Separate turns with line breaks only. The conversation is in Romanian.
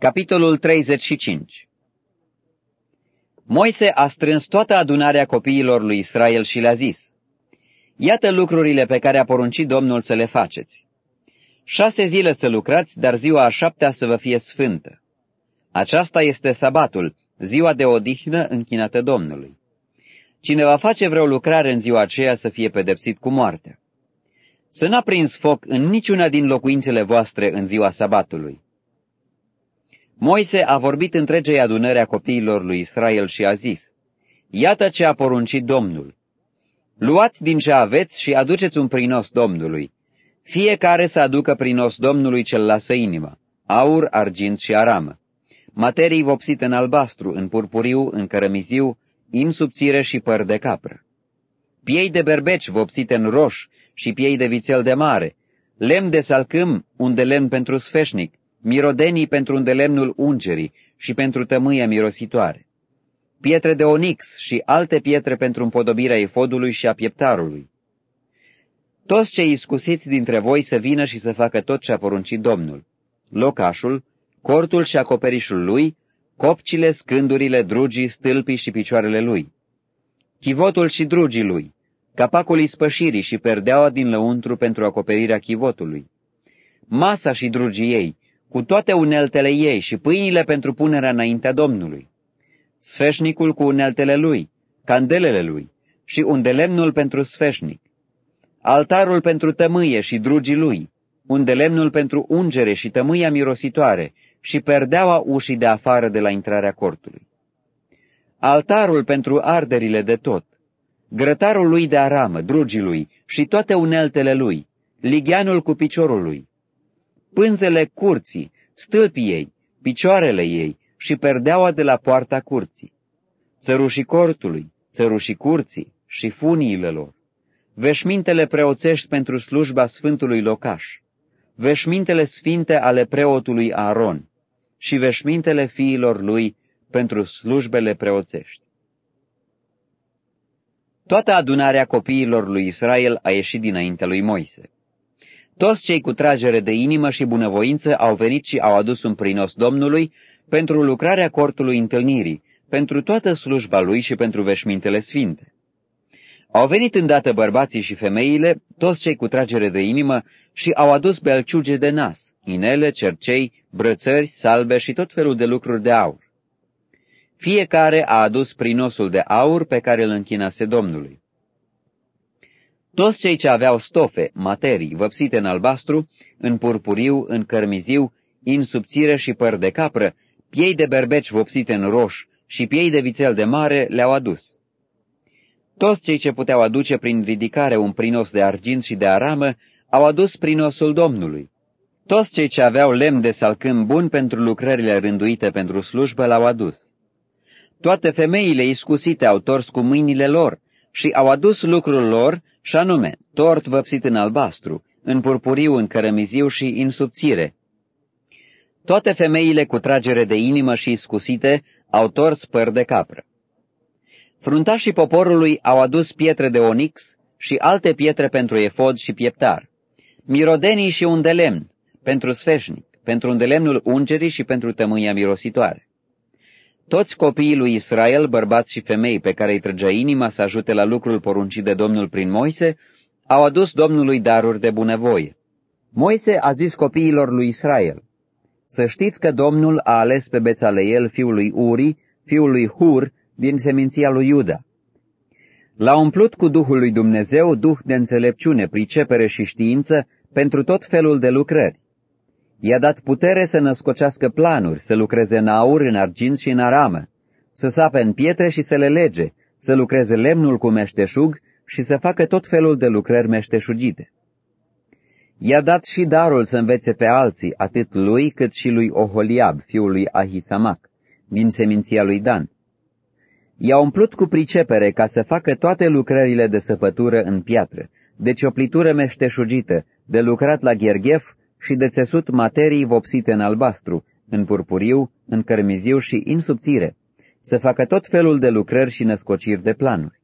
Capitolul 35 Moise a strâns toată adunarea copiilor lui Israel și le-a zis, Iată lucrurile pe care a poruncit Domnul să le faceți. Șase zile să lucrați, dar ziua a șaptea să vă fie sfântă. Aceasta este sabatul, ziua de odihnă închinată Domnului. Cine va face vreo lucrare în ziua aceea să fie pedepsit cu moartea. Să n-a prins foc în niciuna din locuințele voastre în ziua sabatului. Moise a vorbit întregei adunări a copiilor lui Israel și a zis, Iată ce a poruncit Domnul. Luați din ce aveți și aduceți un prinos Domnului. Fiecare să aducă prinos Domnului cel lasă inima, aur, argint și aramă. Materii vopsite în albastru, în purpuriu, în cărămiziu, in subțire și păr de capră. Piei de berbeci vopsite în roș și piei de vițel de mare, lemn de salcâm, un de lemn pentru sfeșnic, mirodenii pentru îndelemnul ungerii și pentru tămâia mirositoare, pietre de onix și alte pietre pentru împodobirea efodului și a pieptarului. Toți cei iscusiți dintre voi să vină și să facă tot ce a poruncit Domnul, locașul, cortul și acoperișul lui, copcile, scândurile, drugii, stâlpii și picioarele lui, chivotul și drugii lui, capacul ispășirii și perdeaua din lăuntru pentru acoperirea chivotului, masa și drugii ei, cu toate uneltele ei și pâinile pentru punerea înaintea Domnului, sfeșnicul cu uneltele lui, candelele lui și undelemnul pentru sfeșnic, altarul pentru tămâie și drugii lui, undelemnul pentru ungere și tămâia mirositoare și perdeaua ușii de afară de la intrarea cortului, altarul pentru arderile de tot, grătarul lui de aramă, drugii lui și toate uneltele lui, ligianul cu piciorul lui, pânzele curții, stâlpii ei, picioarele ei și perdeaua de la poarta curții, țărușii cortului, țărușii curții și funiile lor, veșmintele preoțești pentru slujba Sfântului Locaș, veșmintele sfinte ale preotului Aaron și veșmintele fiilor lui pentru slujbele preoțești. Toată adunarea copiilor lui Israel a ieșit dinaintea lui Moise. Toți cei cu tragere de inimă și bunăvoință au venit și au adus un prinos Domnului pentru lucrarea cortului întâlnirii, pentru toată slujba lui și pentru veșmintele sfinte. Au venit îndată bărbații și femeile, toți cei cu tragere de inimă, și au adus belciuge de nas, inele, cercei, brățări, salbe și tot felul de lucruri de aur. Fiecare a adus prinosul de aur pe care îl închinase Domnului. Toți cei ce aveau stofe, materii, văpsite în albastru, în purpuriu, în cărmiziu, în subțire și păr de capră, piei de berbeci vopsite în roș și piei de vițel de mare le-au adus. Toți cei ce puteau aduce prin ridicare un prinos de argint și de aramă, au adus prinosul Domnului. Toți cei ce aveau lemn de salcâm bun pentru lucrările rânduite pentru slujbă l-au adus. Toate femeile iscusite au tors cu mâinile lor și au adus lucrul lor și anume, tort văpsit în albastru, în purpuriu, în cărămiziu și în subțire. Toate femeile cu tragere de inimă și scusite au tors păr de capră. Fruntașii poporului au adus pietre de onix și alte pietre pentru efod și pieptar, mirodenii și un de lemn, pentru sfeșnic, pentru un de lemnul ungerii și pentru tămâia mirositoare. Toți copiii lui Israel, bărbați și femei pe care îi trăgea inima să ajute la lucrul poruncit de Domnul prin Moise, au adus Domnului daruri de bunăvoie. Moise a zis copiilor lui Israel, Să știți că Domnul a ales pe Bețaleel, fiul lui Uri, fiul lui Hur, din seminția lui Iuda. L-a umplut cu Duhul lui Dumnezeu, duh de înțelepciune, pricepere și știință pentru tot felul de lucrări I-a dat putere să născocească planuri, să lucreze în aur, în argint și în aramă, să sape în pietre și să le lege, să lucreze lemnul cu meșteșug și să facă tot felul de lucrări meșteșugite. I-a dat și darul să învețe pe alții, atât lui cât și lui Oholiab, fiul lui Ahisamac, din seminția lui Dan. I-a umplut cu pricepere ca să facă toate lucrările de săpătură în piatră, de cioplitură meșteșugită, de lucrat la gherghef și de țesut materii vopsite în albastru, în purpuriu, în cărmiziu și în subțire, să facă tot felul de lucrări și născociri de planuri.